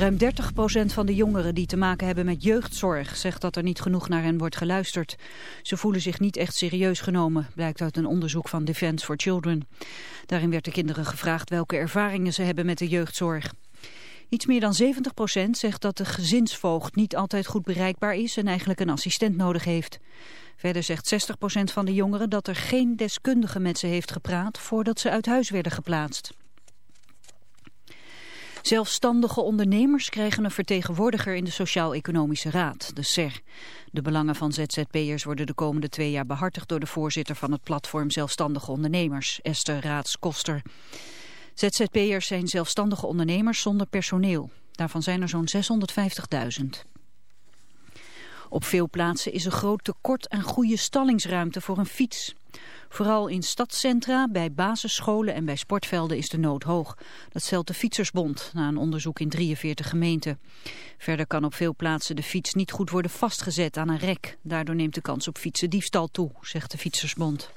Ruim 30% van de jongeren die te maken hebben met jeugdzorg zegt dat er niet genoeg naar hen wordt geluisterd. Ze voelen zich niet echt serieus genomen, blijkt uit een onderzoek van Defence for Children. Daarin werd de kinderen gevraagd welke ervaringen ze hebben met de jeugdzorg. Iets meer dan 70% zegt dat de gezinsvoogd niet altijd goed bereikbaar is en eigenlijk een assistent nodig heeft. Verder zegt 60% van de jongeren dat er geen deskundige met ze heeft gepraat voordat ze uit huis werden geplaatst. Zelfstandige ondernemers krijgen een vertegenwoordiger in de Sociaal-Economische Raad, de SER. De belangen van ZZP'ers worden de komende twee jaar behartigd door de voorzitter van het platform Zelfstandige Ondernemers, Esther Raats-Koster. ZZP'ers zijn zelfstandige ondernemers zonder personeel. Daarvan zijn er zo'n 650.000. Op veel plaatsen is een groot tekort aan goede stallingsruimte voor een fiets. Vooral in stadscentra, bij basisscholen en bij sportvelden is de nood hoog. Dat stelt de Fietsersbond na een onderzoek in 43 gemeenten. Verder kan op veel plaatsen de fiets niet goed worden vastgezet aan een rek. Daardoor neemt de kans op fietsendiefstal toe, zegt de Fietsersbond.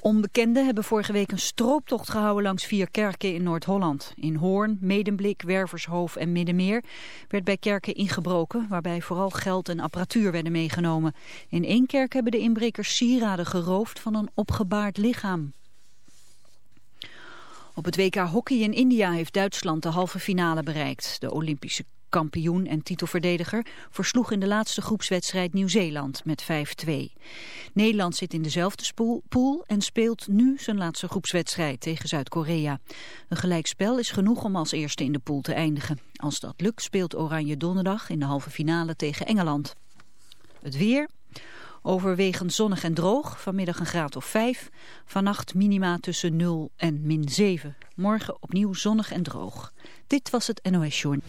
Onbekenden hebben vorige week een strooptocht gehouden langs vier kerken in Noord-Holland. In Hoorn, Medemblik, Wervershoof en Middenmeer werd bij kerken ingebroken, waarbij vooral geld en apparatuur werden meegenomen. In één kerk hebben de inbrekers sieraden geroofd van een opgebaard lichaam. Op het WK Hockey in India heeft Duitsland de halve finale bereikt. De Olympische kampioen en titelverdediger, versloeg in de laatste groepswedstrijd Nieuw-Zeeland met 5-2. Nederland zit in dezelfde pool en speelt nu zijn laatste groepswedstrijd tegen Zuid-Korea. Een gelijkspel is genoeg om als eerste in de pool te eindigen. Als dat lukt speelt Oranje donderdag in de halve finale tegen Engeland. Het weer... Overwegend zonnig en droog, vanmiddag een graad of 5. Vannacht minima tussen 0 en min 7. Morgen opnieuw zonnig en droog. Dit was het NOS Journal.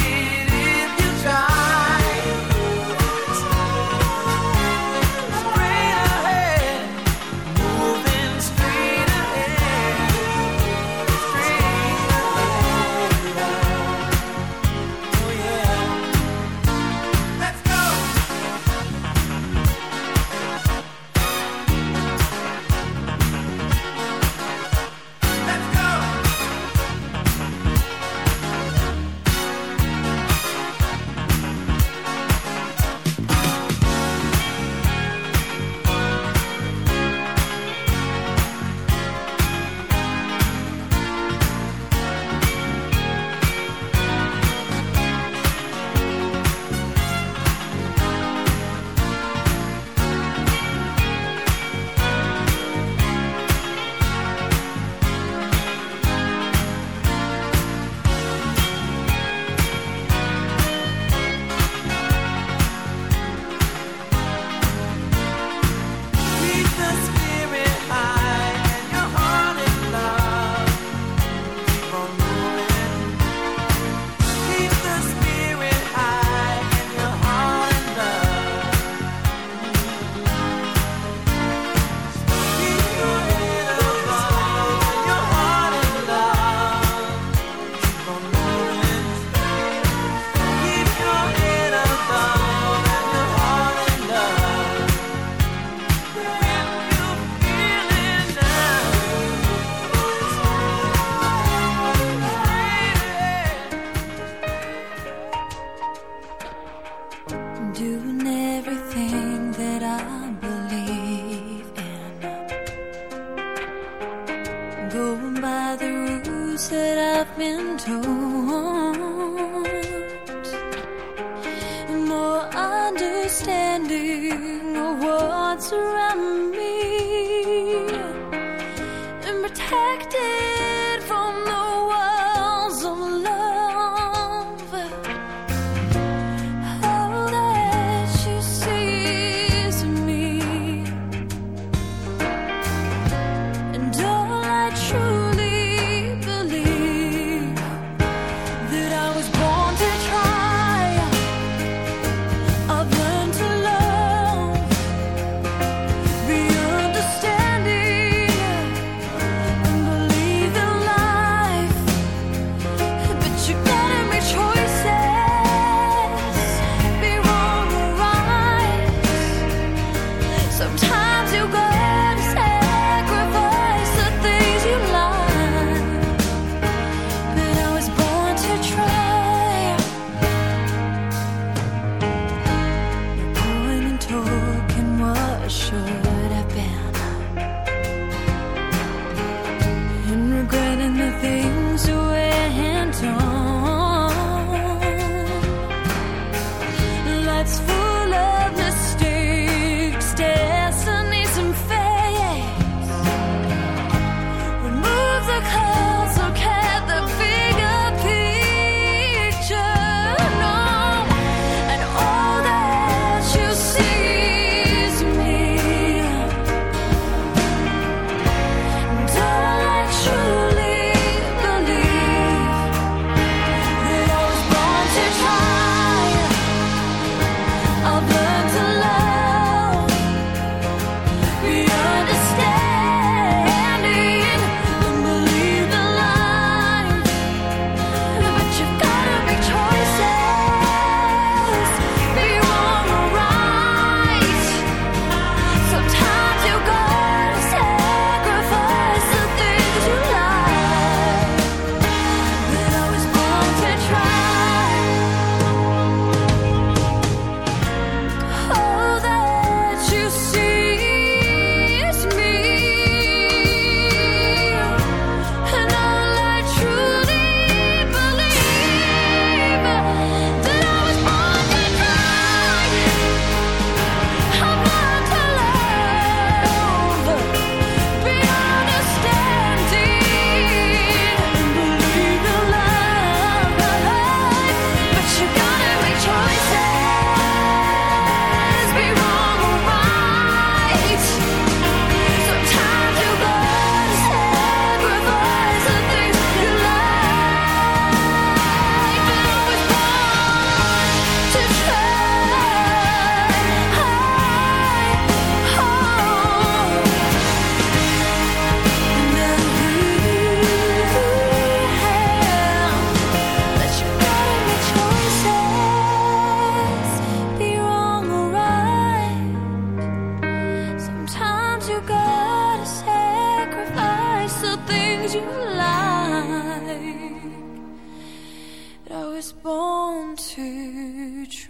told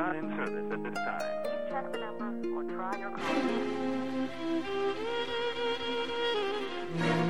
not in service at this time. Please check the number or try your call.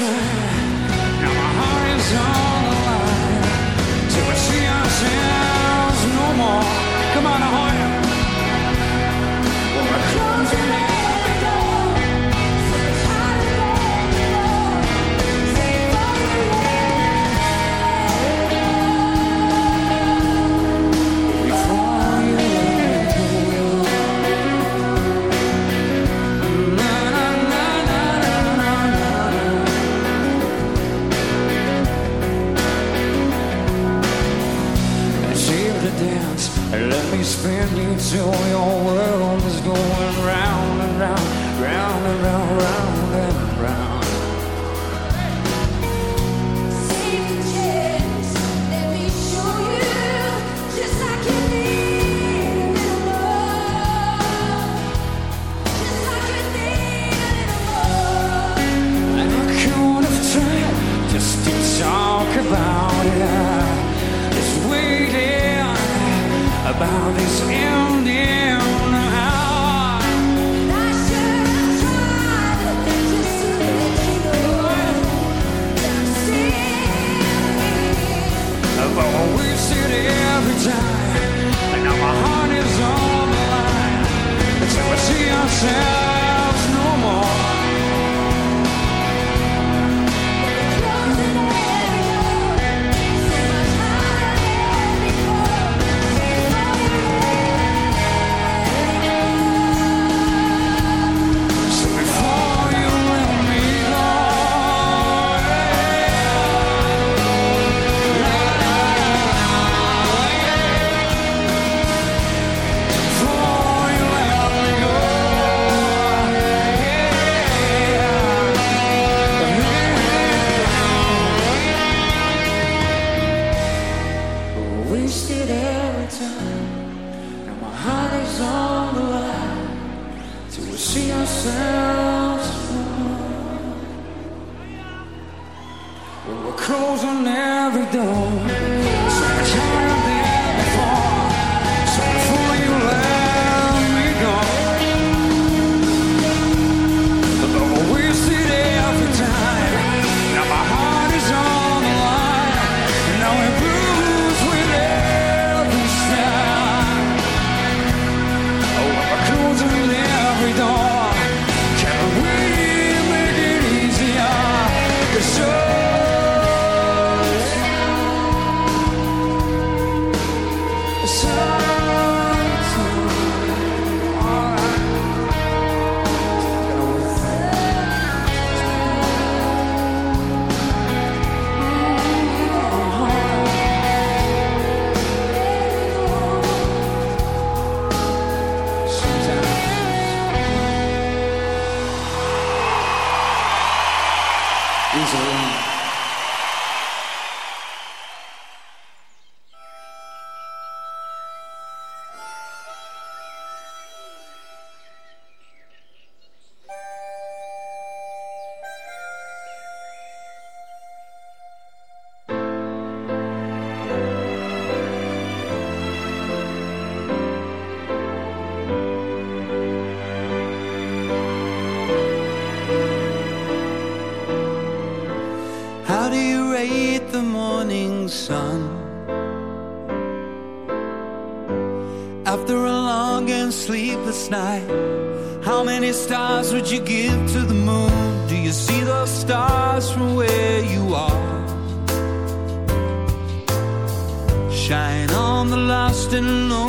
Every sun. After a long and sleepless night, how many stars would you give to the moon? Do you see those stars from where you are? Shine on the lost and lonely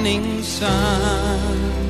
morning sun.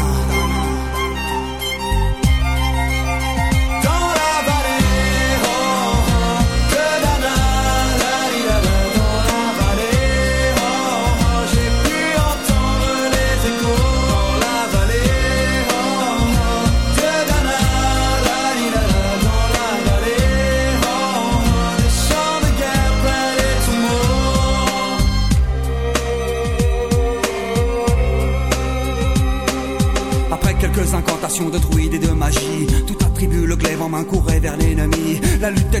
Lutte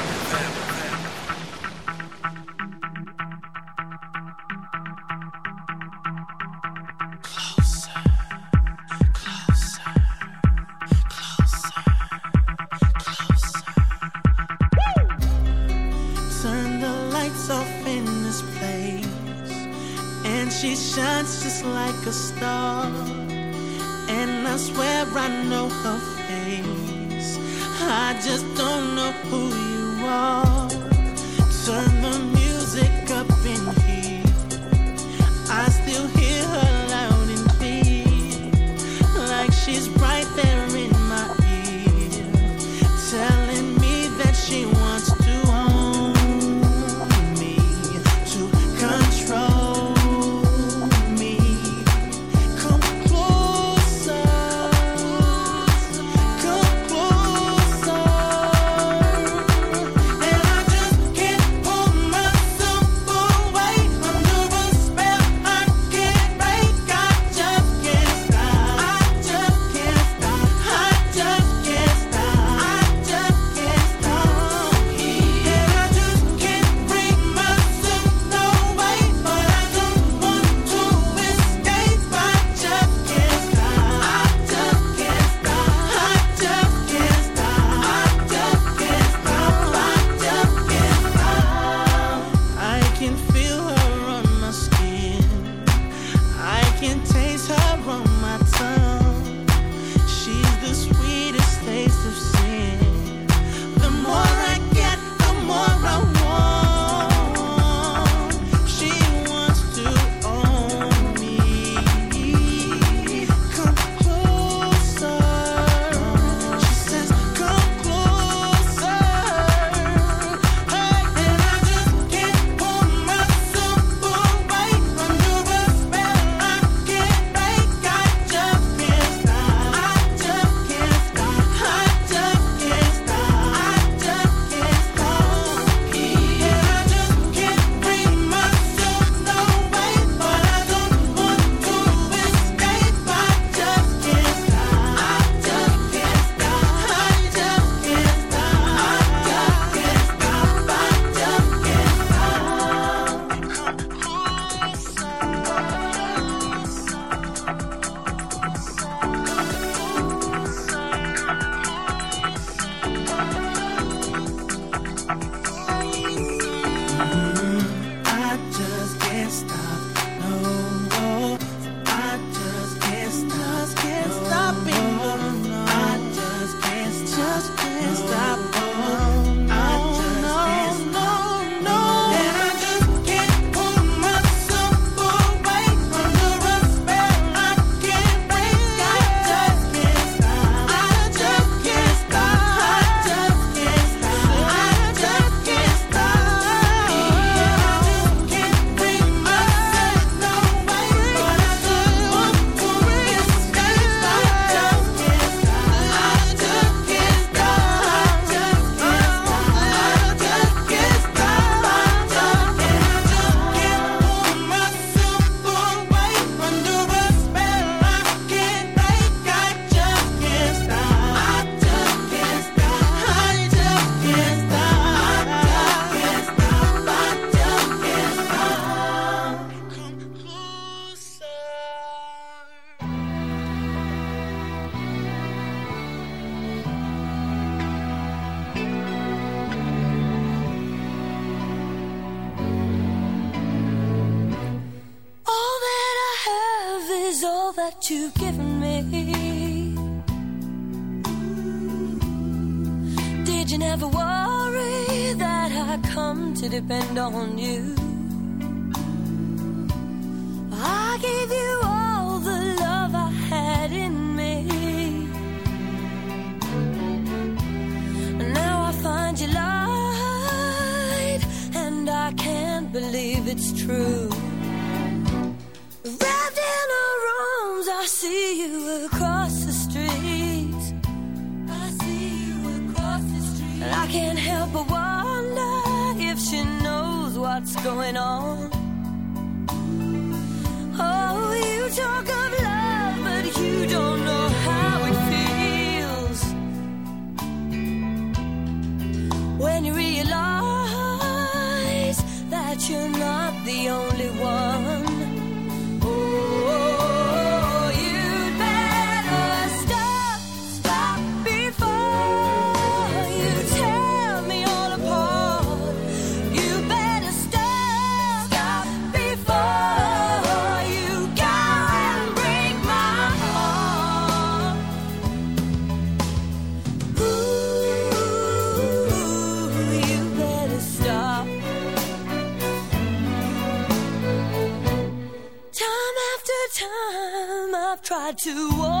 to walk.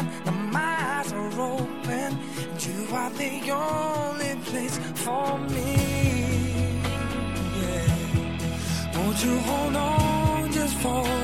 time that my eyes are open. You are the only place for me. Yeah. Won't you hold on just for